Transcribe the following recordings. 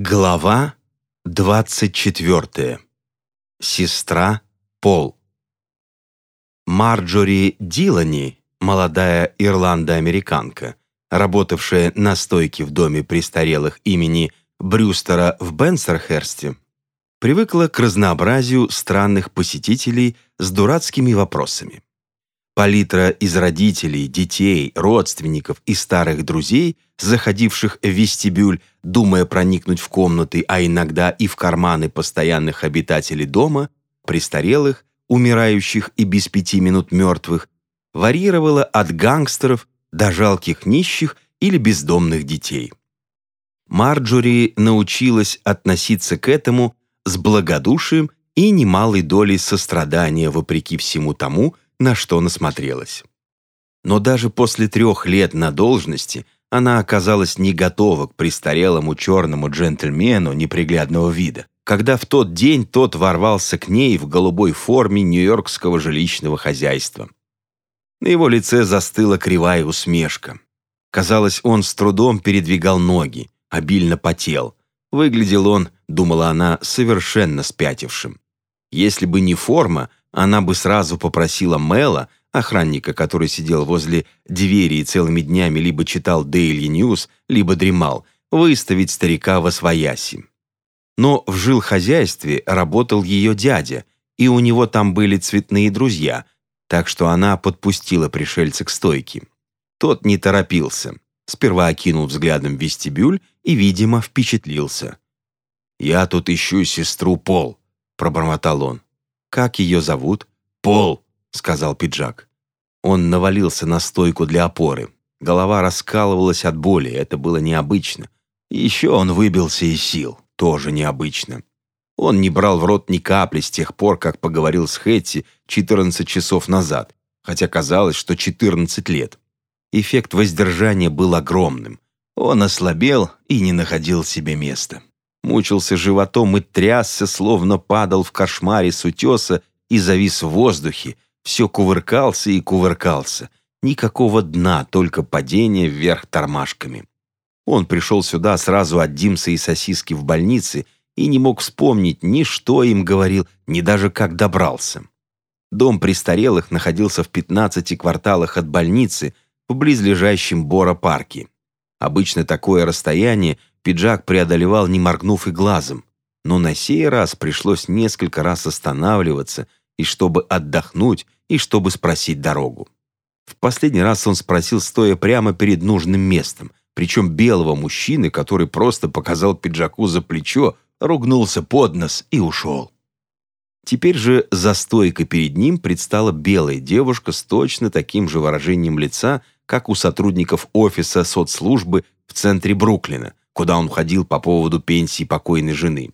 Глава 24. Сестра Пол. Марджори Дилани, молодая ирландо-американка, работавшая на стойке в доме престарелых имени Брюстера в Бенсерхерсте, привыкла к разнообразию странных посетителей с дурацкими вопросами. Палитра из родителей, детей, родственников и старых друзей, заходивших в вестибюль, думая проникнуть в комнаты, а иногда и в карманы постоянных обитателей дома, престарелых, умирающих и без пяти минут мертвых, варьировала от гангстеров до жалких нищих или бездомных детей. Марджори научилась относиться к этому с благодушием и немалой долей сострадания вопреки всему тому, на что насмотрелась. Но даже после трех лет на должности она оказалась не готова к престарелому черному джентльмену неприглядного вида, когда в тот день тот ворвался к ней в голубой форме нью-йоркского жилищного хозяйства. На его лице застыла кривая усмешка. Казалось, он с трудом передвигал ноги, обильно потел. Выглядел он, думала она, совершенно спятившим. Если бы не форма, она бы сразу попросила Мэла, охранника, который сидел возле двери и целыми днями либо читал Daily News, либо дремал, выставить старика во свояси. Но в жилхозяйстве работал ее дядя, и у него там были цветные друзья, так что она подпустила пришельца к стойке. Тот не торопился. Сперва окинул взглядом вестибюль и, видимо, впечатлился. «Я тут ищу сестру Пол», — пробормотал он. «Как ее зовут?» «Пол», — сказал пиджак. Он навалился на стойку для опоры. Голова раскалывалась от боли, это было необычно. еще он выбился из сил, тоже необычно. Он не брал в рот ни капли с тех пор, как поговорил с Хэтти 14 часов назад, хотя казалось, что 14 лет. Эффект воздержания был огромным. Он ослабел и не находил себе места мучился животом и трясся, словно падал в кошмаре с утеса и завис в воздухе, все кувыркался и кувыркался. Никакого дна, только падение вверх тормашками. Он пришел сюда сразу от Димса и сосиски в больнице и не мог вспомнить ни что им говорил, ни даже как добрался. Дом престарелых находился в 15 кварталах от больницы в близлежащем Бора-парке. Обычно такое расстояние пиджак преодолевал, не моргнув и глазом. Но на сей раз пришлось несколько раз останавливаться, и чтобы отдохнуть, и чтобы спросить дорогу. В последний раз он спросил, стоя прямо перед нужным местом, причем белого мужчины, который просто показал пиджаку за плечо, ругнулся под нос и ушел. Теперь же за стойкой перед ним предстала белая девушка с точно таким же выражением лица, как у сотрудников офиса соцслужбы в центре Бруклина, куда он ходил по поводу пенсии покойной жены.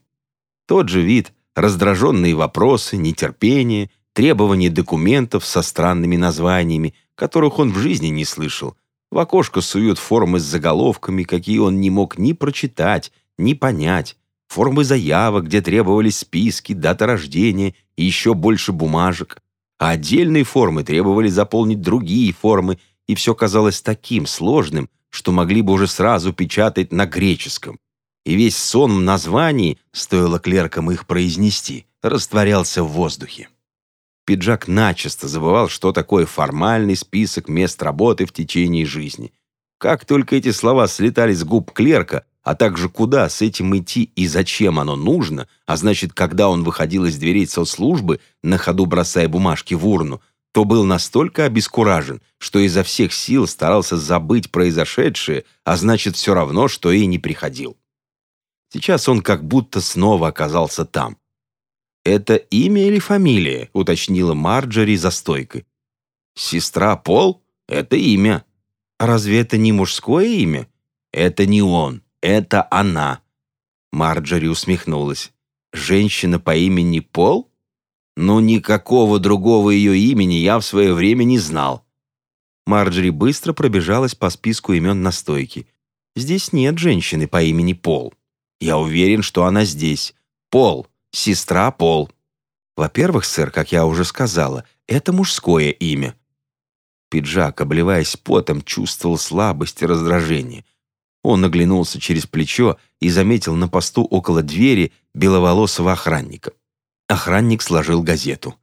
Тот же вид, раздраженные вопросы, нетерпение, требования документов со странными названиями, которых он в жизни не слышал. В окошко суют формы с заголовками, какие он не мог ни прочитать, ни понять. Формы заявок, где требовались списки, дата рождения и еще больше бумажек. А отдельные формы требовали заполнить другие формы, и все казалось таким сложным, что могли бы уже сразу печатать на греческом. И весь сон в названии, стоило клеркам их произнести, растворялся в воздухе. Пиджак начисто забывал, что такое формальный список мест работы в течение жизни. Как только эти слова слетали с губ клерка, а также куда с этим идти и зачем оно нужно, а значит, когда он выходил из дверей соцслужбы, на ходу бросая бумажки в урну, то был настолько обескуражен, что изо всех сил старался забыть произошедшее, а значит, все равно, что и не приходил. Сейчас он как будто снова оказался там. «Это имя или фамилия?» — уточнила Марджори за стойкой. «Сестра Пол? Это имя. Разве это не мужское имя? Это не он, это она». Марджори усмехнулась. «Женщина по имени Пол?» Но никакого другого ее имени я в свое время не знал. Марджери быстро пробежалась по списку имен на стойке. Здесь нет женщины по имени Пол. Я уверен, что она здесь. Пол, сестра Пол. Во-первых, сэр, как я уже сказала, это мужское имя. Пиджак, обливаясь потом, чувствовал слабость и раздражение. Он оглянулся через плечо и заметил на посту около двери беловолосого охранника. Охранник сложил газету.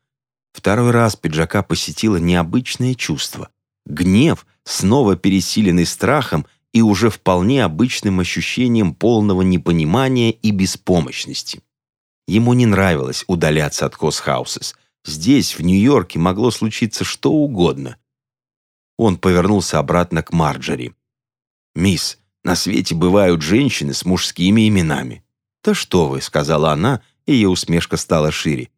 Второй раз пиджака посетило необычное чувство. Гнев, снова пересиленный страхом и уже вполне обычным ощущением полного непонимания и беспомощности. Ему не нравилось удаляться от Косхаусес. Здесь, в Нью-Йорке, могло случиться что угодно. Он повернулся обратно к Марджори. «Мисс, на свете бывают женщины с мужскими именами». «Да что вы», — сказала она, ее усмешка стала шире.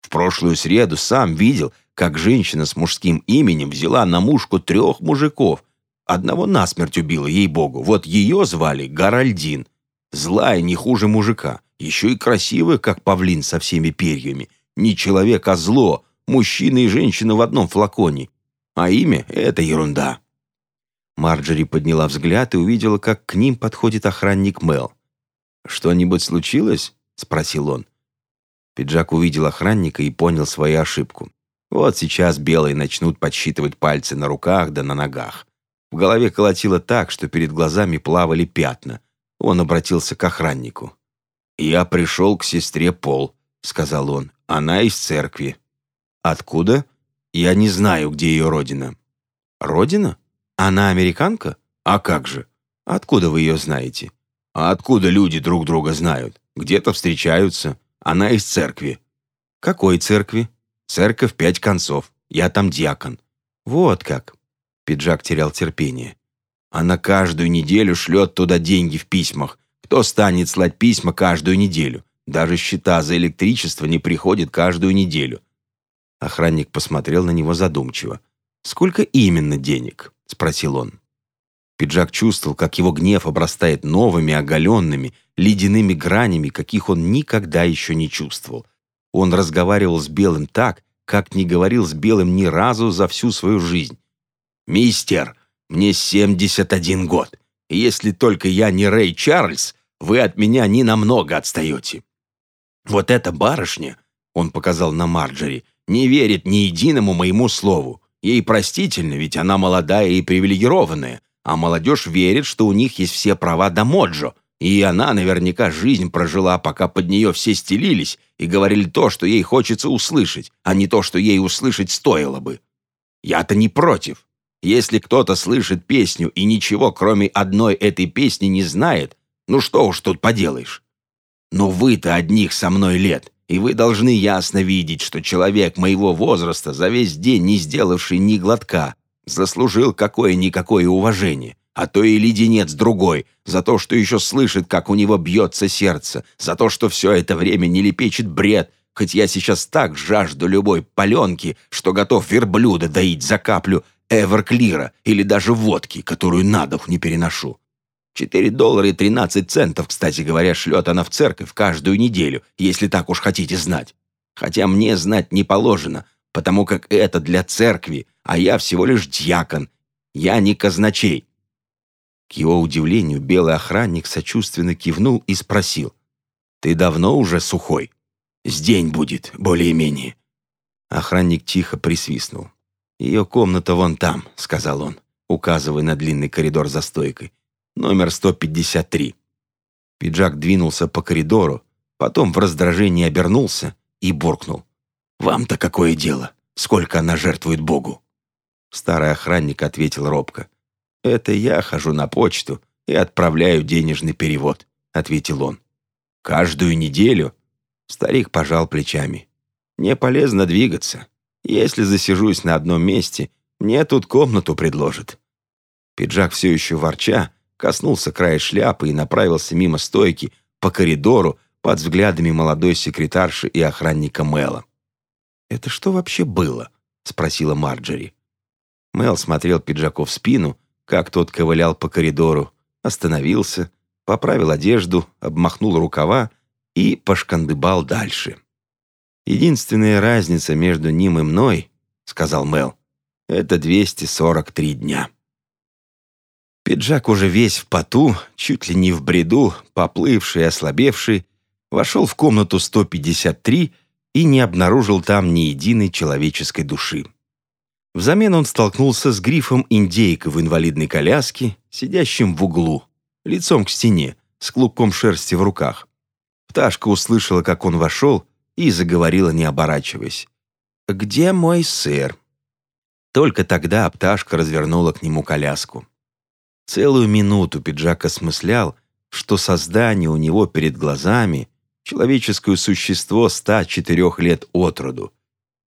«В прошлую среду сам видел, как женщина с мужским именем взяла на мушку трех мужиков. Одного насмерть убила, ей-богу. Вот ее звали Гаральдин. Злая не хуже мужика. Еще и красивая, как павлин со всеми перьями. Не человек, а зло. Мужчина и женщина в одном флаконе. А имя — это ерунда». Марджери подняла взгляд и увидела, как к ним подходит охранник Мел. «Что-нибудь случилось?» — спросил он. Пиджак увидел охранника и понял свою ошибку. Вот сейчас белые начнут подсчитывать пальцы на руках да на ногах. В голове колотило так, что перед глазами плавали пятна. Он обратился к охраннику. «Я пришел к сестре Пол», — сказал он. «Она из церкви». «Откуда?» «Я не знаю, где ее родина». «Родина? Она американка? А как же? Откуда вы ее знаете?» «А откуда люди друг друга знают? Где-то встречаются. Она из церкви». «Какой церкви?» «Церковь пять концов. Я там диакон». «Вот как». Пиджак терял терпение. «Она каждую неделю шлет туда деньги в письмах. Кто станет слать письма каждую неделю? Даже счета за электричество не приходят каждую неделю. Охранник посмотрел на него задумчиво. «Сколько именно денег?» — спросил он. Пиджак чувствовал, как его гнев обрастает новыми, оголенными, ледяными гранями, каких он никогда еще не чувствовал. Он разговаривал с Белым так, как не говорил с Белым ни разу за всю свою жизнь. «Мистер, мне 71 год, если только я не Рэй Чарльз, вы от меня не намного отстаете. Вот эта барышня, он показал на Марджери, не верит ни единому моему слову. Ей простительно, ведь она молодая и привилегированная, а молодежь верит, что у них есть все права до Моджо, и она наверняка жизнь прожила, пока под нее все стелились и говорили то, что ей хочется услышать, а не то, что ей услышать стоило бы. Я-то не против. Если кто-то слышит песню и ничего, кроме одной этой песни, не знает, ну что уж тут поделаешь. Но вы-то одних со мной лет, и вы должны ясно видеть, что человек моего возраста, за весь день не сделавший ни глотка, заслужил какое-никакое уважение, а то и леденец другой, за то, что еще слышит, как у него бьется сердце, за то, что все это время не лепечет бред, хоть я сейчас так жажду любой паленки, что готов верблюда доить за каплю эверклира или даже водки, которую на дух не переношу. 4 доллара и 13 центов, кстати говоря, шлет она в церковь каждую неделю, если так уж хотите знать. Хотя мне знать не положено, потому как это для церкви, а я всего лишь дьякон. Я не казначей». К его удивлению, белый охранник сочувственно кивнул и спросил. «Ты давно уже сухой?» «С день будет, более-менее». Охранник тихо присвистнул. «Ее комната вон там», — сказал он, указывая на длинный коридор за стойкой номер 153. Пиджак двинулся по коридору, потом в раздражении обернулся и буркнул. «Вам-то какое дело? Сколько она жертвует Богу?» Старый охранник ответил робко. «Это я хожу на почту и отправляю денежный перевод», — ответил он. «Каждую неделю?» Старик пожал плечами. «Мне полезно двигаться. Если засижусь на одном месте, мне тут комнату предложат». Пиджак все еще ворча, коснулся края шляпы и направился мимо стойки по коридору под взглядами молодой секретарши и охранника Мэла. «Это что вообще было?» — спросила Марджери. Мэл смотрел пиджаку в спину, как тот ковылял по коридору, остановился, поправил одежду, обмахнул рукава и пошкандыбал дальше. «Единственная разница между ним и мной, — сказал Мэл, — это 243 дня». Пиджак уже весь в поту, чуть ли не в бреду, поплывший и ослабевший, вошел в комнату 153 и не обнаружил там ни единой человеческой души. Взамен он столкнулся с грифом индейка в инвалидной коляске, сидящим в углу. лицом к стене, с клубком шерсти в руках. Пташка услышала, как он вошел, и заговорила, не оборачиваясь. «Где мой сыр?» Только тогда пташка развернула к нему коляску. Целую минуту пиджак осмыслял, что создание у него перед глазами — человеческое существо 104 лет от роду.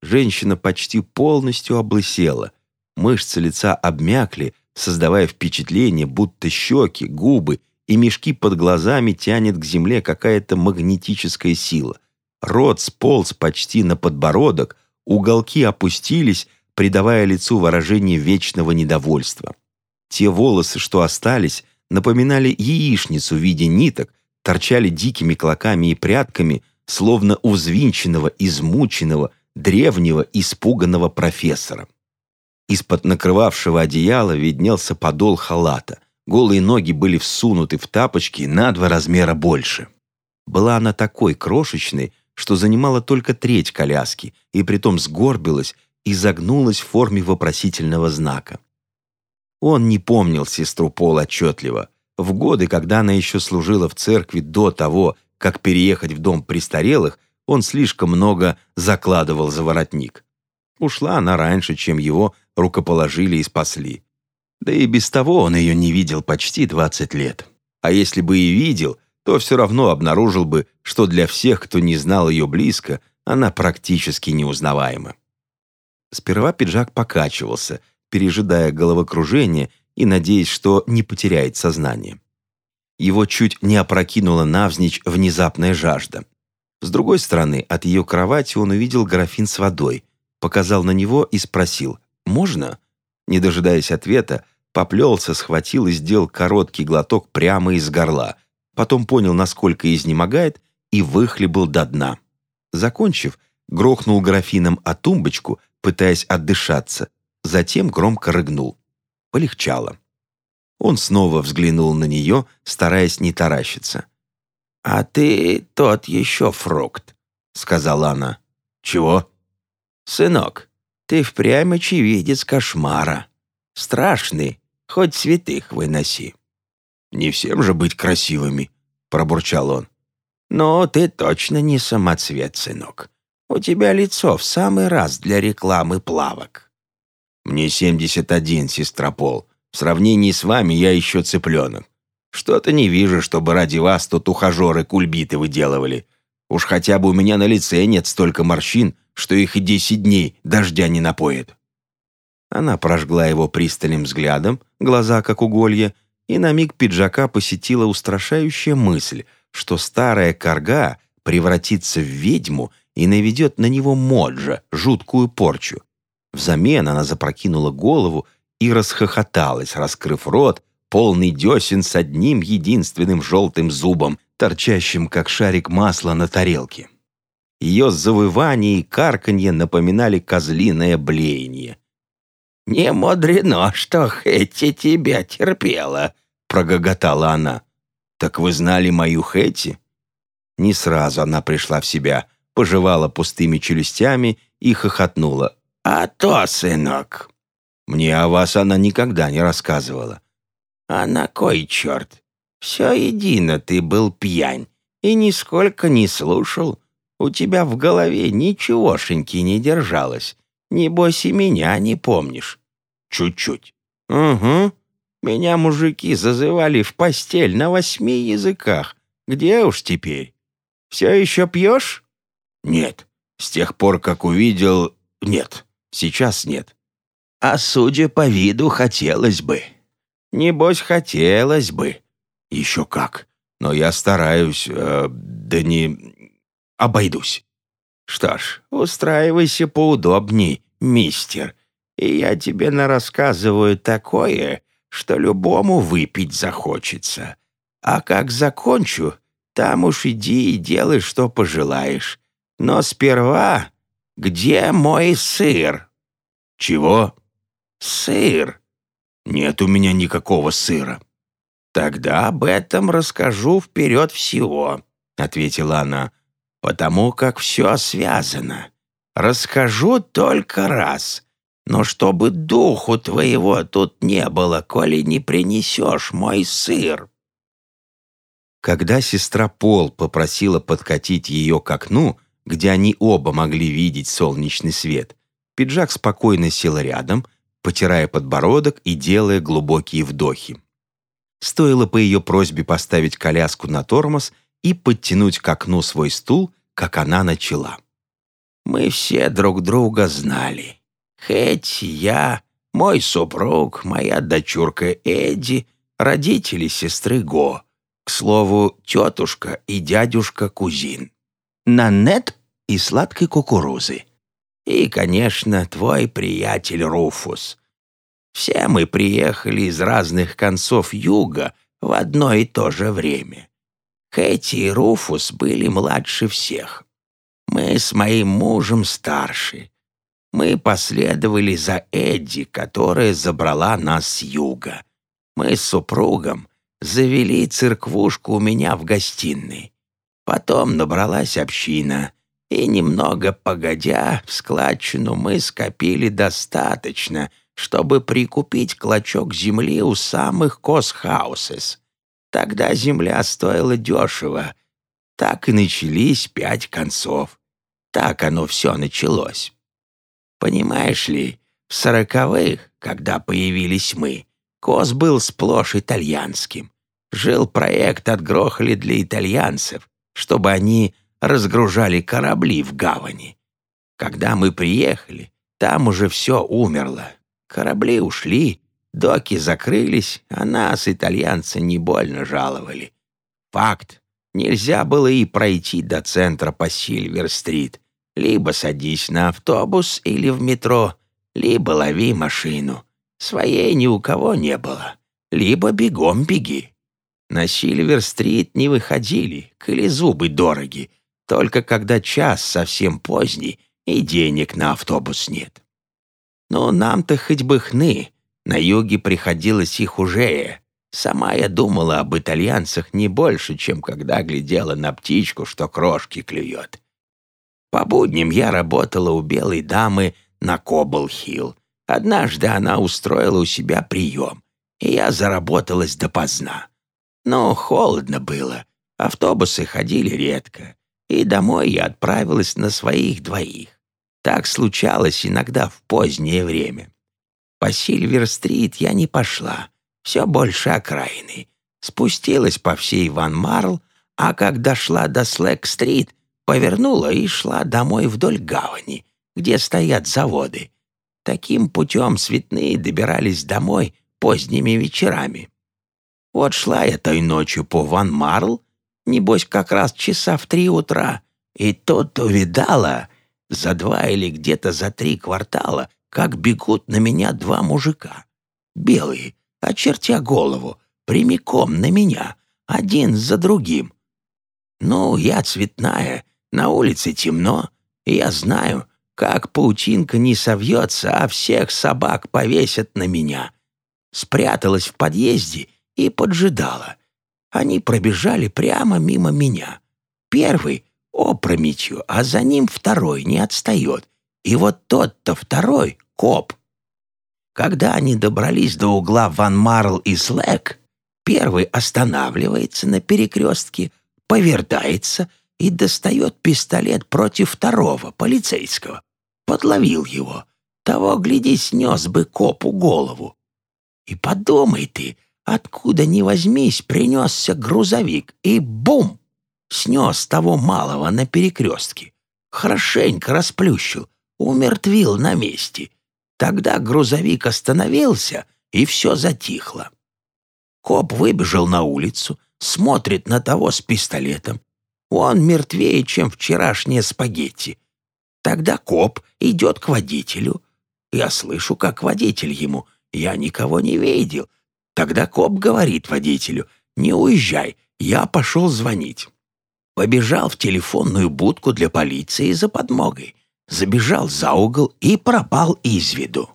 Женщина почти полностью облысела, мышцы лица обмякли, создавая впечатление, будто щеки, губы и мешки под глазами тянет к земле какая-то магнетическая сила. Рот сполз почти на подбородок, уголки опустились, придавая лицу выражение вечного недовольства. Те волосы, что остались, напоминали яичницу в виде ниток, торчали дикими клоками и прядками, словно у взвинченного, измученного, древнего, испуганного профессора. Из-под накрывавшего одеяла виднелся подол халата. Голые ноги были всунуты в тапочки на два размера больше. Была она такой крошечной, что занимала только треть коляски, и притом сгорбилась и загнулась в форме вопросительного знака. Он не помнил сестру Пол отчетливо. В годы, когда она еще служила в церкви до того, как переехать в дом престарелых, он слишком много закладывал за воротник. Ушла она раньше, чем его рукоположили и спасли. Да и без того он ее не видел почти 20 лет. А если бы и видел, то все равно обнаружил бы, что для всех, кто не знал ее близко, она практически неузнаваема. Сперва пиджак покачивался, пережидая головокружение и надеясь, что не потеряет сознание. Его чуть не опрокинула навзничь внезапная жажда. С другой стороны, от ее кровати он увидел графин с водой, показал на него и спросил «Можно?». Не дожидаясь ответа, поплелся, схватил и сделал короткий глоток прямо из горла, потом понял, насколько изнемогает, и выхлебал до дна. Закончив, грохнул графином о тумбочку, пытаясь отдышаться, затем громко рыгнул. Полегчало. Он снова взглянул на нее, стараясь не таращиться. «А ты тот еще фрукт», — сказала она. «Чего?» «Сынок, ты впрямь очевидец кошмара. Страшный, хоть святых выноси». «Не всем же быть красивыми», — пробурчал он. «Но ты точно не самоцвет, сынок. У тебя лицо в самый раз для рекламы плавок». «Мне 71, сестра Пол. В сравнении с вами я еще цыпленок. Что-то не вижу, чтобы ради вас тут ухажеры кульбиты выделывали. Уж хотя бы у меня на лице нет столько морщин, что их и десять дней дождя не напоит». Она прожгла его пристальным взглядом, глаза как уголья, и на миг пиджака посетила устрашающая мысль, что старая корга превратится в ведьму и наведет на него Моджа, жуткую порчу. Взамен она запрокинула голову и расхохоталась, раскрыв рот, полный десен с одним единственным желтым зубом, торчащим, как шарик масла на тарелке. Ее завывание и карканье напоминали козлиное блеяние. «Не мудрено, что Хэтти тебя терпела», — прогоготала она. «Так вы знали мою Хэтти?» Не сразу она пришла в себя, пожевала пустыми челюстями и хохотнула. «А то, сынок!» Мне о вас она никогда не рассказывала. А на кой черт? Все едино ты был пьянь и нисколько не слушал. У тебя в голове ничегошеньки не держалось. Небось и меня не помнишь. Чуть-чуть. Угу. Меня мужики зазывали в постель на восьми языках. Где уж теперь? Все еще пьешь? Нет. С тех пор, как увидел... Нет. Сейчас нет. А судя по виду, хотелось бы. Небось, хотелось бы. Еще как. Но я стараюсь, э, да не... обойдусь. Что ж, устраивайся поудобней, мистер, и я тебе нарассказываю такое, что любому выпить захочется. А как закончу, там уж иди и делай, что пожелаешь. Но сперва, где мой сыр? Чего? Сыр. «Нет у меня никакого сыра». «Тогда об этом расскажу вперед всего», — ответила она, «потому как все связано. Расскажу только раз, но чтобы духу твоего тут не было, коли не принесешь мой сыр». Когда сестра Пол попросила подкатить ее к окну, где они оба могли видеть солнечный свет, пиджак спокойно сел рядом, потирая подбородок и делая глубокие вдохи. Стоило по ее просьбе поставить коляску на тормоз и подтянуть к окну свой стул, как она начала. «Мы все друг друга знали. Хэтти, я, мой супруг, моя дочурка Эдди, родители сестры Го. К слову, тетушка и дядюшка-кузин. Нанет и сладкой кукурузы. И, конечно, твой приятель Руфус. Все мы приехали из разных концов юга в одно и то же время. Хэти и Руфус были младше всех. Мы с моим мужем старше. Мы последовали за Эдди, которая забрала нас с юга. Мы с супругом завели церквушку у меня в гостиной. Потом набралась община, и немного погодя, в складчину мы скопили достаточно, чтобы прикупить клочок земли у самых Косхаусес. Тогда земля стоила дешево. Так и начались пять концов. Так оно все началось. Понимаешь ли, в сороковых, когда появились мы, Кос был сплошь итальянским. Жил проект отгрохали для итальянцев, чтобы они разгружали корабли в гавани. Когда мы приехали, там уже все умерло. Корабли ушли, доки закрылись, а нас, итальянцы, не больно жаловали. Факт. Нельзя было и пройти до центра по Сильвер-стрит. Либо садись на автобус или в метро, либо лови машину. Своей ни у кого не было. Либо бегом беги. На Сильвер-стрит не выходили, коли зубы дороги, только когда час совсем поздний и денег на автобус нет. Но нам-то хоть бы хны, на юге приходилось их уже. Сама я думала об итальянцах не больше, чем когда глядела на птичку, что крошки клюет. По будням я работала у белой дамы на Кобл-Хилл, Однажды она устроила у себя прием, и я заработалась допоздна. Но холодно было, автобусы ходили редко, и домой я отправилась на своих двоих. Так случалось иногда в позднее время. По Сильвер-стрит я не пошла, все больше окраины. Спустилась по всей Ван Марл, а когда шла до Слэк-стрит, повернула и шла домой вдоль гавани, где стоят заводы, Таким путем цветные добирались домой поздними вечерами. Вот шла я той ночью по Ван Марл, небось как раз часа в три утра, и тут увидала за два или где-то за три квартала, как бегут на меня два мужика. Белые, очертя голову, прямиком на меня, один за другим. Ну, я цветная, на улице темно, и я знаю, как паутинка не совьется, а всех собак повесят на меня. Спряталась в подъезде и поджидала. Они пробежали прямо мимо меня. Первый — опрометью, а за ним второй не отстает. И вот тот-то второй — коп. Когда они добрались до угла Ван Марл и Слэк, первый останавливается на перекрестке, повертается и достает пистолет против второго, полицейского подловил его. Того, гляди, снес бы копу голову. И подумай ты, откуда ни возьмись, принесся грузовик, и бум! Снес того малого на перекрестке. Хорошенько расплющил, умертвил на месте. Тогда грузовик остановился, и все затихло. Коп выбежал на улицу, смотрит на того с пистолетом. Он мертвее, чем вчерашние спагетти. Тогда коп идет к водителю. Я слышу, как водитель ему. Я никого не видел. Тогда коп говорит водителю, не уезжай, я пошел звонить. Побежал в телефонную будку для полиции за подмогой. Забежал за угол и пропал из виду.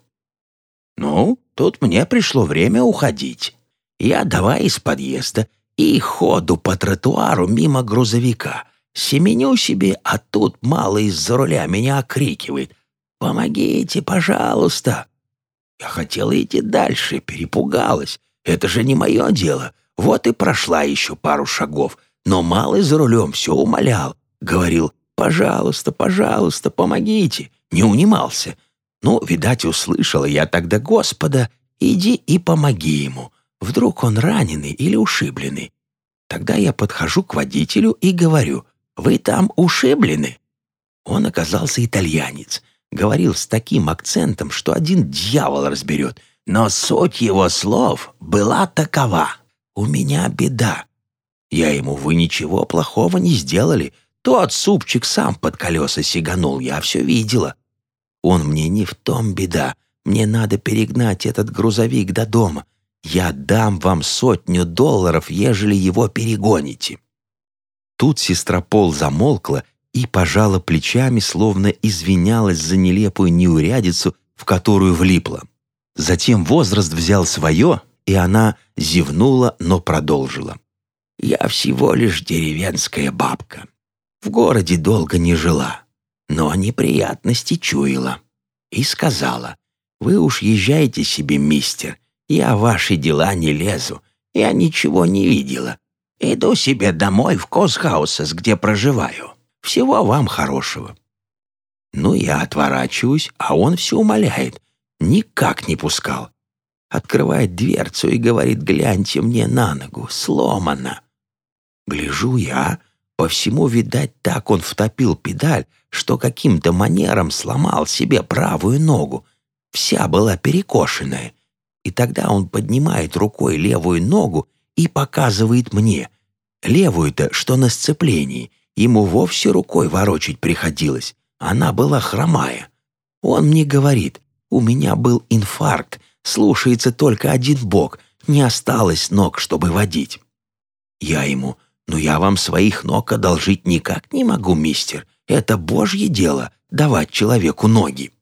Ну, тут мне пришло время уходить. Я давай из подъезда и ходу по тротуару мимо грузовика — Семеню себе, а тут мало из-за руля меня окрикивает. «Помогите, пожалуйста!» Я хотела идти дальше, перепугалась. Это же не мое дело. Вот и прошла еще пару шагов, но малый за рулем все умолял. Говорил, пожалуйста, пожалуйста, помогите. Не унимался. Ну, видать, услышала я тогда Господа, иди и помоги ему. Вдруг он раненый или ушибленный. Тогда я подхожу к водителю и говорю, «Вы там ушиблены?» Он оказался итальянец. Говорил с таким акцентом, что один дьявол разберет. Но суть его слов была такова. «У меня беда». Я ему, «Вы ничего плохого не сделали. Тот супчик сам под колеса сиганул, я все видела». Он мне не в том беда. Мне надо перегнать этот грузовик до дома. Я дам вам сотню долларов, ежели его перегоните». Тут сестра Пол замолкла и пожала плечами, словно извинялась за нелепую неурядицу, в которую влипла. Затем возраст взял свое, и она зевнула, но продолжила. «Я всего лишь деревенская бабка. В городе долго не жила, но неприятности чуяла. И сказала, «Вы уж езжайте себе, мистер, я в ваши дела не лезу, я ничего не видела. Иду себе домой в Косхаусес, где проживаю. Всего вам хорошего». Ну, я отворачиваюсь, а он все умоляет. Никак не пускал. Открывает дверцу и говорит, гляньте мне на ногу, сломана. Гляжу я, по всему, видать, так он втопил педаль, что каким-то манером сломал себе правую ногу. Вся была перекошенная. И тогда он поднимает рукой левую ногу и показывает мне. Левую-то, что на сцеплении, ему вовсе рукой ворочить приходилось. Она была хромая. Он мне говорит, у меня был инфаркт, слушается только один бок, не осталось ног, чтобы водить. Я ему, ну я вам своих ног одолжить никак не могу, мистер. Это божье дело — давать человеку ноги.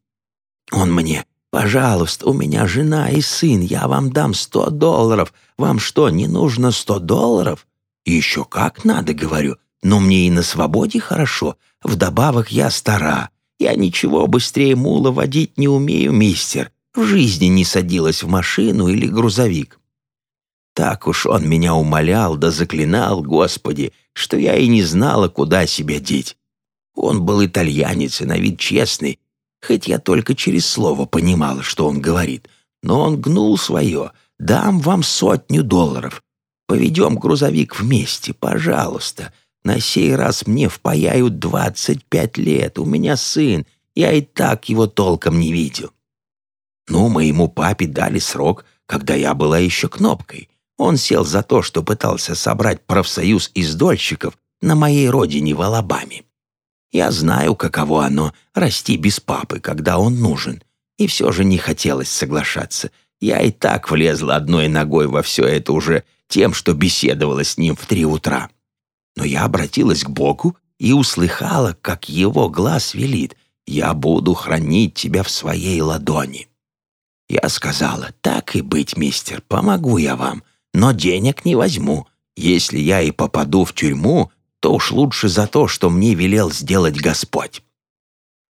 Он мне, «Пожалуйста, у меня жена и сын, я вам дам сто долларов. Вам что, не нужно сто долларов?» «Еще как надо, — говорю, — но мне и на свободе хорошо. Вдобавок я стара. Я ничего быстрее мула водить не умею, мистер. В жизни не садилась в машину или грузовик». Так уж он меня умолял да заклинал, Господи, что я и не знала, куда себя деть. Он был итальянец и на вид честный, хоть я только через слово понимала, что он говорит. Но он гнул свое. «Дам вам сотню долларов. Поведем грузовик вместе, пожалуйста. На сей раз мне впаяют двадцать пять лет. У меня сын. Я и так его толком не видел». Ну, моему папе дали срок, когда я была еще кнопкой. Он сел за то, что пытался собрать профсоюз издольщиков на моей родине в Алабаме. Я знаю, каково оно — расти без папы, когда он нужен. И все же не хотелось соглашаться. Я и так влезла одной ногой во все это уже тем, что беседовала с ним в три утра. Но я обратилась к Богу и услыхала, как его глаз велит «Я буду хранить тебя в своей ладони». Я сказала «Так и быть, мистер, помогу я вам, но денег не возьму. Если я и попаду в тюрьму, то уж лучше за то, что мне велел сделать Господь.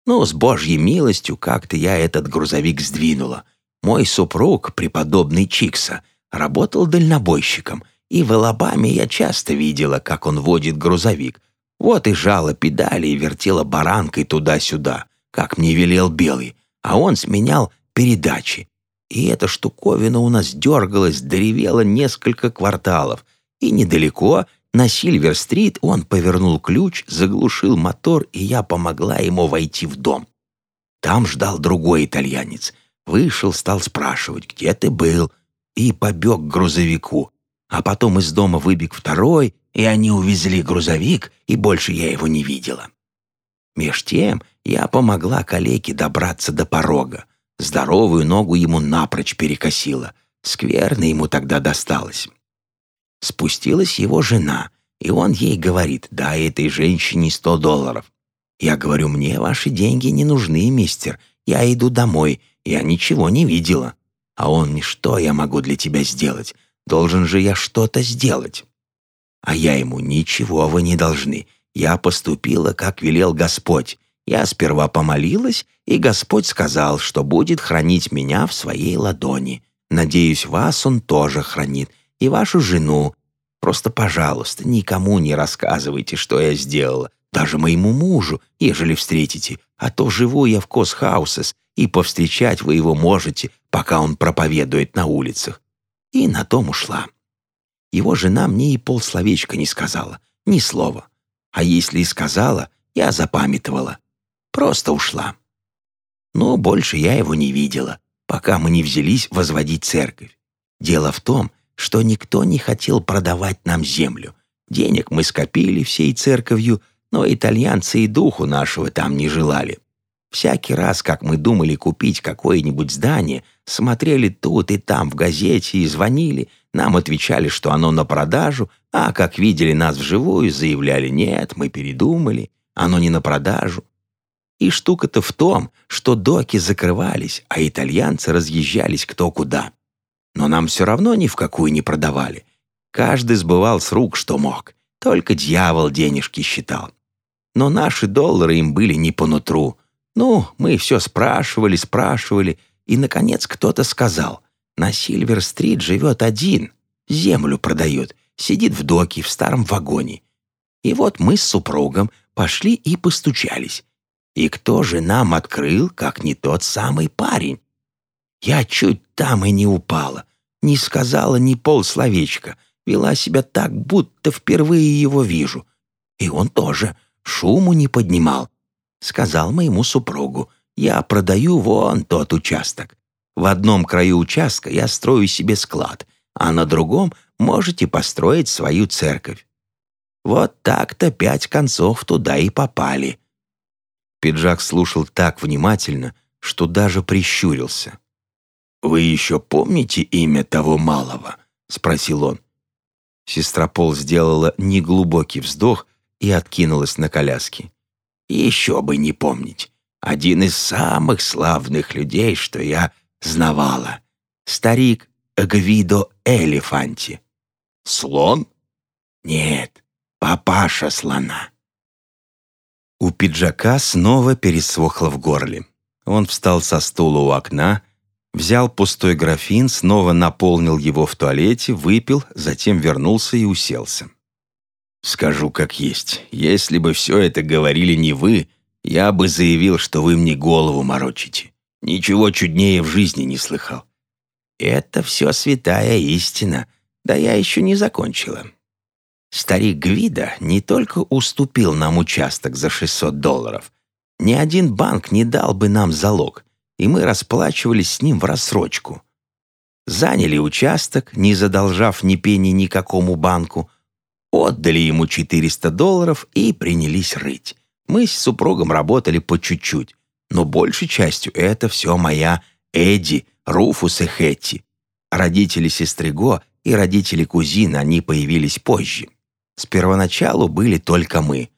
Ну, с Божьей милостью как-то я этот грузовик сдвинула. Мой супруг, преподобный Чикса, работал дальнобойщиком, и в Алабаме я часто видела, как он водит грузовик. Вот и жала педали и вертела баранкой туда-сюда, как мне велел Белый, а он сменял передачи. И эта штуковина у нас дергалась, доревела несколько кварталов, и недалеко на Сильвер-стрит он повернул ключ, заглушил мотор, и я помогла ему войти в дом. Там ждал другой итальянец. Вышел, стал спрашивать, где ты был, и побег к грузовику. А потом из дома выбег второй, и они увезли грузовик, и больше я его не видела. Меж тем я помогла калеке добраться до порога. Здоровую ногу ему напрочь перекосила. Скверно ему тогда досталось. Спустилась его жена, и он ей говорит, дай этой женщине сто долларов. Я говорю, мне ваши деньги не нужны, мистер. Я иду домой, я ничего не видела. А он что я могу для тебя сделать? Должен же я что-то сделать. А я ему, ничего вы не должны. Я поступила, как велел Господь. Я сперва помолилась, и Господь сказал, что будет хранить меня в своей ладони. Надеюсь, вас он тоже хранит и вашу жену. Просто, пожалуйста, никому не рассказывайте, что я сделала, даже моему мужу, ежели встретите, а то живу я в Косхаусес, и повстречать вы его можете, пока он проповедует на улицах. И на том ушла. Его жена мне и полсловечка не сказала, ни слова. А если и сказала, я запамятовала. Просто ушла. Но больше я его не видела, пока мы не взялись возводить церковь. Дело в том, что никто не хотел продавать нам землю. Денег мы скопили всей церковью, но итальянцы и духу нашего там не желали. Всякий раз, как мы думали купить какое-нибудь здание, смотрели тут и там в газете и звонили, нам отвечали, что оно на продажу, а как видели нас вживую, заявляли «нет, мы передумали, оно не на продажу». И штука-то в том, что доки закрывались, а итальянцы разъезжались кто куда. Но нам все равно ни в какую не продавали. Каждый сбывал с рук, что мог. Только дьявол денежки считал. Но наши доллары им были не по нутру. Ну, мы все спрашивали, спрашивали, и, наконец, кто-то сказал, на Сильвер-стрит живет один, землю продает, сидит в доке в старом вагоне. И вот мы с супругом пошли и постучались. И кто же нам открыл, как не тот самый парень? Я чуть там и не упала, не сказала ни полсловечка, вела себя так, будто впервые его вижу. И он тоже шуму не поднимал. Сказал моему супругу, я продаю вон тот участок. В одном краю участка я строю себе склад, а на другом можете построить свою церковь. Вот так-то пять концов туда и попали. Пиджак слушал так внимательно, что даже прищурился. «Вы еще помните имя того малого?» — спросил он. Сестра Пол сделала неглубокий вздох и откинулась на коляске. «Еще бы не помнить. Один из самых славных людей, что я знавала. Старик Гвидо Элефанти. Слон? Нет, папаша слона. У пиджака снова пересохло в горле. Он встал со стула у окна, взял пустой графин, снова наполнил его в туалете, выпил, затем вернулся и уселся. «Скажу как есть. Если бы все это говорили не вы, я бы заявил, что вы мне голову морочите. Ничего чуднее в жизни не слыхал. Это все святая истина, да я еще не закончила. Старик Гвида не только уступил нам участок за 600 долларов, ни один банк не дал бы нам залог, и мы расплачивались с ним в рассрочку. Заняли участок, не задолжав ни пени никакому банку, отдали ему 400 долларов и принялись рыть. Мы с супругом работали по чуть-чуть, но большей частью это все моя Эдди, Руфус и Хэтти. Родители сестры Го и родители кузина, они появились позже. С первоначалу были только мы.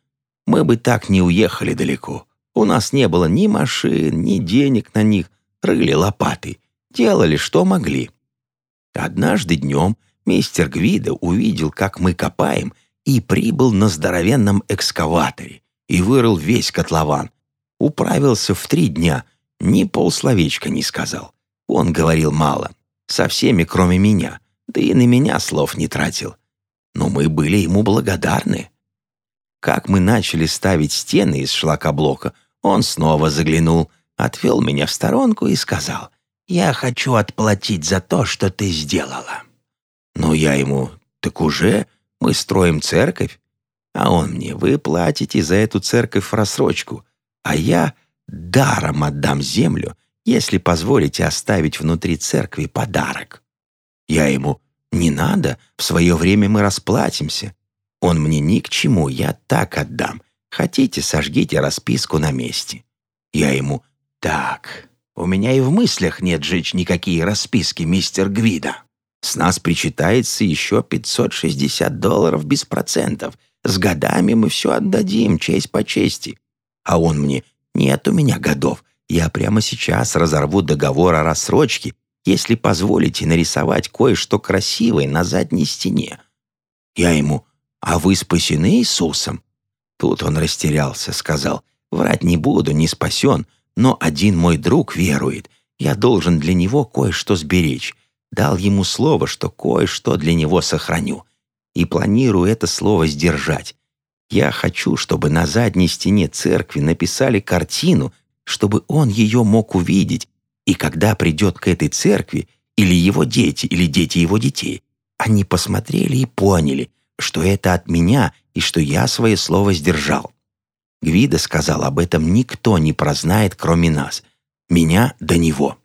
Мы бы так не уехали далеко. У нас не было ни машин, ни денег на них. Рыли лопаты. Делали, что могли. Однажды днем мистер Гвида увидел, как мы копаем, и прибыл на здоровенном экскаваторе и вырыл весь котлован, Управился в три дня, ни полсловечка не сказал. Он говорил мало, со всеми, кроме меня, да и на меня слов не тратил. Но мы были ему благодарны. Как мы начали ставить стены из шлакоблока, он снова заглянул, отвел меня в сторонку и сказал, «Я хочу отплатить за то, что ты сделала». Но я ему, «Так уже мы строим церковь?» А он мне, «Вы платите за эту церковь рассрочку, а я даром отдам землю, если позволите оставить внутри церкви подарок. Я ему «Не надо, в свое время мы расплатимся. Он мне ни к чему, я так отдам. Хотите, сожгите расписку на месте». Я ему «Так, у меня и в мыслях нет жечь никакие расписки, мистер Гвида. С нас причитается еще 560 долларов без процентов. С годами мы все отдадим, честь по чести. А он мне «Нет у меня годов. Я прямо сейчас разорву договор о рассрочке, если позволите нарисовать кое-что красивое на задней стене». Я ему «А вы спасены Иисусом?» Тут он растерялся, сказал «Врать не буду, не спасен, но один мой друг верует. Я должен для него кое-что сберечь. Дал ему слово, что кое-что для него сохраню, и планирую это слово сдержать. Я хочу, чтобы на задней стене церкви написали картину, чтобы он ее мог увидеть, и когда придет к этой церкви, или его дети, или дети его детей, они посмотрели и поняли, что это от меня и что я свое слово сдержал. Гвида сказал, об этом никто не прознает, кроме нас. Меня до него.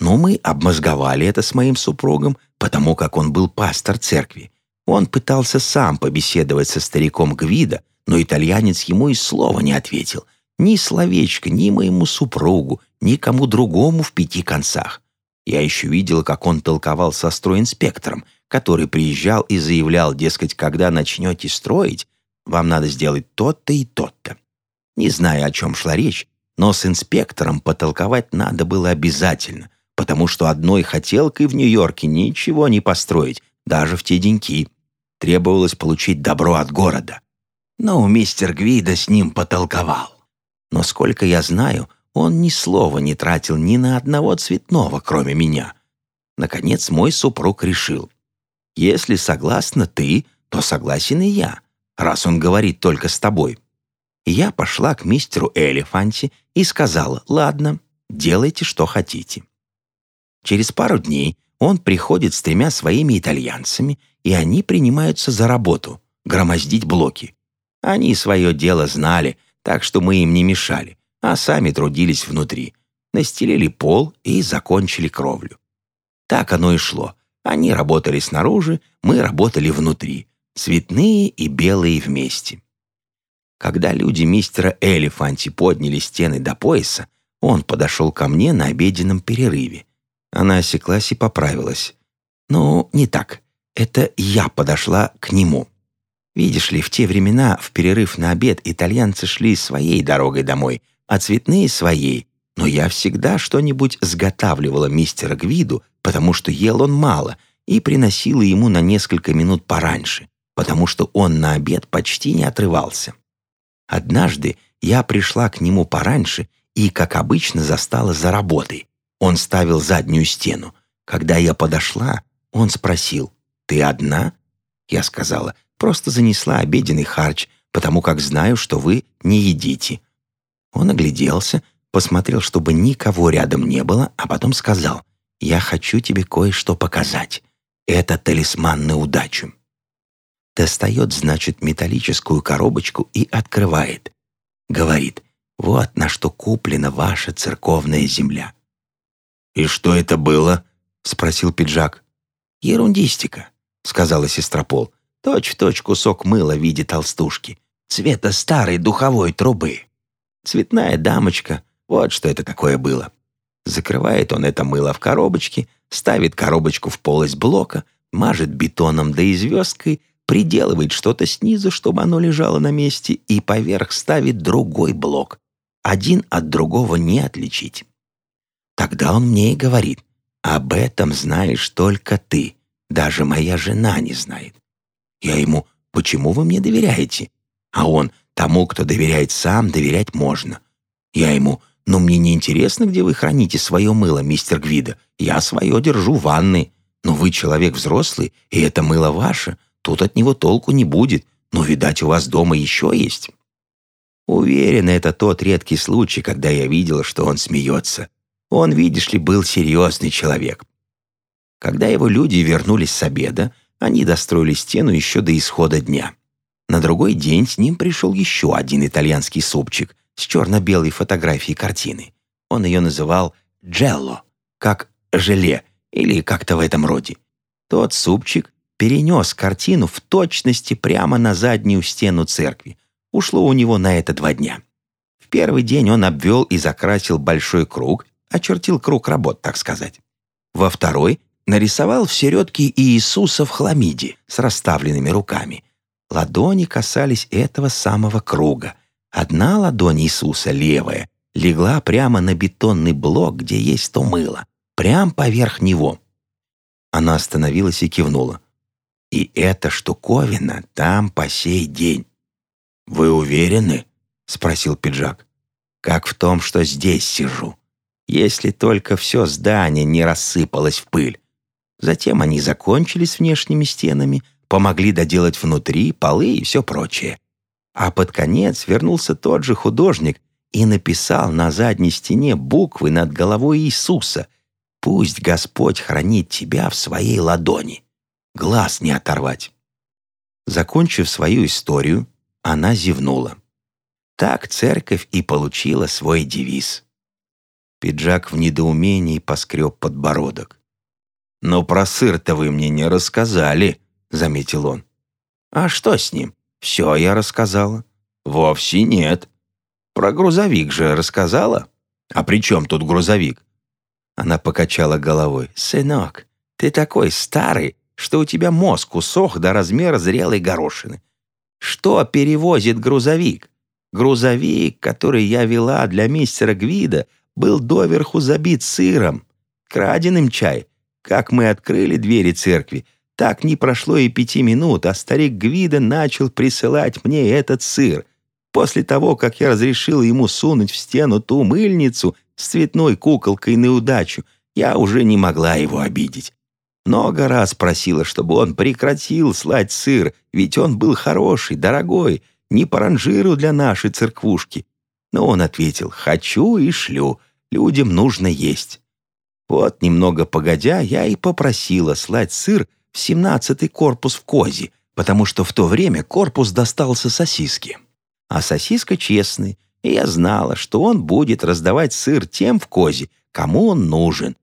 Но мы обмозговали это с моим супругом, потому как он был пастор церкви. Он пытался сам побеседовать со стариком Гвида, но итальянец ему и слова не ответил. Ни словечко, ни моему супругу, ни кому другому в пяти концах. Я еще видел, как он толковал со стройинспектором, который приезжал и заявлял, дескать, когда начнете строить, вам надо сделать то-то и то-то. Не знаю, о чем шла речь, но с инспектором потолковать надо было обязательно, потому что одной хотелкой в Нью-Йорке ничего не построить, даже в те деньки. Требовалось получить добро от города. Но мистер Гвида с ним потолковал. Но сколько я знаю, он ни слова не тратил ни на одного цветного, кроме меня. Наконец мой супруг решил. Если согласна ты, то согласен и я, раз он говорит только с тобой. Я пошла к мистеру Элефанти и сказала, ладно, делайте, что хотите. Через пару дней он приходит с тремя своими итальянцами, и они принимаются за работу — громоздить блоки. Они свое дело знали, так что мы им не мешали, а сами трудились внутри, настелили пол и закончили кровлю. Так оно и шло. Они работали снаружи, мы работали внутри, цветные и белые вместе. Когда люди мистера Элефанти подняли стены до пояса, он подошел ко мне на обеденном перерыве. Она осеклась и поправилась. «Ну, не так. Это я подошла к нему». Видишь ли, в те времена, в перерыв на обед, итальянцы шли своей дорогой домой, а цветные — своей. Но я всегда что-нибудь сготавливала мистера Гвиду, потому что ел он мало, и приносила ему на несколько минут пораньше, потому что он на обед почти не отрывался. Однажды я пришла к нему пораньше и, как обычно, застала за работой. Он ставил заднюю стену. Когда я подошла, он спросил, «Ты одна?» Я сказала, «Просто занесла обеденный харч, потому как знаю, что вы не едите». Он огляделся, посмотрел, чтобы никого рядом не было, а потом сказал, «Я хочу тебе кое-что показать. Это талисман на удачу». Достает, значит, металлическую коробочку и открывает. Говорит, «Вот на что куплена ваша церковная земля. «И что это было?» — спросил пиджак. «Ерундистика», — сказала сестра Пол. «Точь-в-точь кусок мыла в виде толстушки, цвета старой духовой трубы. Цветная дамочка, вот что это такое было. Закрывает он это мыло в коробочке, ставит коробочку в полость блока, мажет бетоном да и звездкой, приделывает что-то снизу, чтобы оно лежало на месте, и поверх ставит другой блок. Один от другого не отличить. Тогда он мне и говорит, об этом знаешь только ты, даже моя жена не знает. Я ему, почему вы мне доверяете? А он, тому, кто доверяет сам, доверять можно. Я ему, но мне не интересно, где вы храните свое мыло, мистер Гвида. Я свое держу в ванной. Но вы человек взрослый, и это мыло ваше. Тут от него толку не будет. Но, видать, у вас дома еще есть. Уверен, это тот редкий случай, когда я видел, что он смеется. Он, видишь ли, был серьезный человек. Когда его люди вернулись с обеда, они достроили стену еще до исхода дня. На другой день с ним пришел еще один итальянский супчик с черно-белой фотографией картины. Он ее называл «Джелло», как «желе» или как-то в этом роде. Тот супчик перенес картину в точности прямо на заднюю стену церкви. Ушло у него на это два дня. В первый день он обвел и закрасил большой круг очертил круг работ, так сказать. Во второй нарисовал в середке Иисуса в хламиде с расставленными руками. Ладони касались этого самого круга. Одна ладонь Иисуса, левая, легла прямо на бетонный блок, где есть то мыло, прямо поверх него. Она остановилась и кивнула. «И эта штуковина там по сей день». «Вы уверены?» — спросил пиджак. «Как в том, что здесь сижу если только все здание не рассыпалось в пыль. Затем они закончили с внешними стенами, помогли доделать внутри, полы и все прочее. А под конец вернулся тот же художник и написал на задней стене буквы над головой Иисуса «Пусть Господь хранит тебя в своей ладони, глаз не оторвать». Закончив свою историю, она зевнула. Так церковь и получила свой девиз. Пиджак в недоумении поскреб подбородок. «Но про сыр-то вы мне не рассказали», — заметил он. «А что с ним? Все я рассказала». «Вовсе нет. Про грузовик же рассказала. А при чем тут грузовик?» Она покачала головой. «Сынок, ты такой старый, что у тебя мозг усох до размера зрелой горошины. Что перевозит грузовик? Грузовик, который я вела для мистера Гвида, был доверху забит сыром. Краденым чай. Как мы открыли двери церкви, так не прошло и пяти минут, а старик Гвида начал присылать мне этот сыр. После того, как я разрешил ему сунуть в стену ту мыльницу с цветной куколкой на удачу, я уже не могла его обидеть. Много раз просила, чтобы он прекратил слать сыр, ведь он был хороший, дорогой, не по ранжиру для нашей церквушки. Но он ответил «хочу и шлю, людям нужно есть». Вот немного погодя, я и попросила слать сыр в семнадцатый корпус в Козе, потому что в то время корпус достался сосиске. А сосиска честный, и я знала, что он будет раздавать сыр тем в Козе, кому он нужен.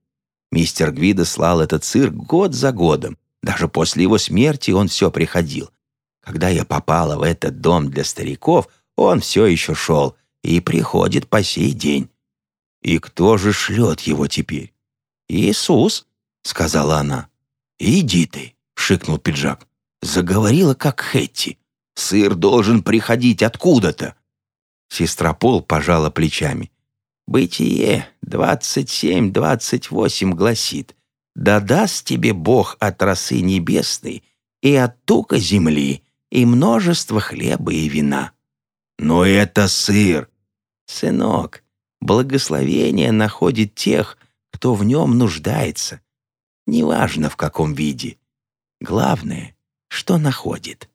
Мистер Гвида слал этот сыр год за годом. Даже после его смерти он все приходил. Когда я попала в этот дом для стариков, он все еще шел и приходит по сей день. И кто же шлет его теперь? «Иисус», — сказала она. «Иди ты», — шикнул пиджак. Заговорила, как Хетти. «Сыр должен приходить откуда-то». Сестра Пол пожала плечами. «Бытие 27-28 гласит, «Да даст тебе Бог от росы небесной и от тука земли и множество хлеба и вина». «Но это сыр!» «Сынок, благословение находит тех, кто в нем нуждается. Неважно, в каком виде. Главное, что находит.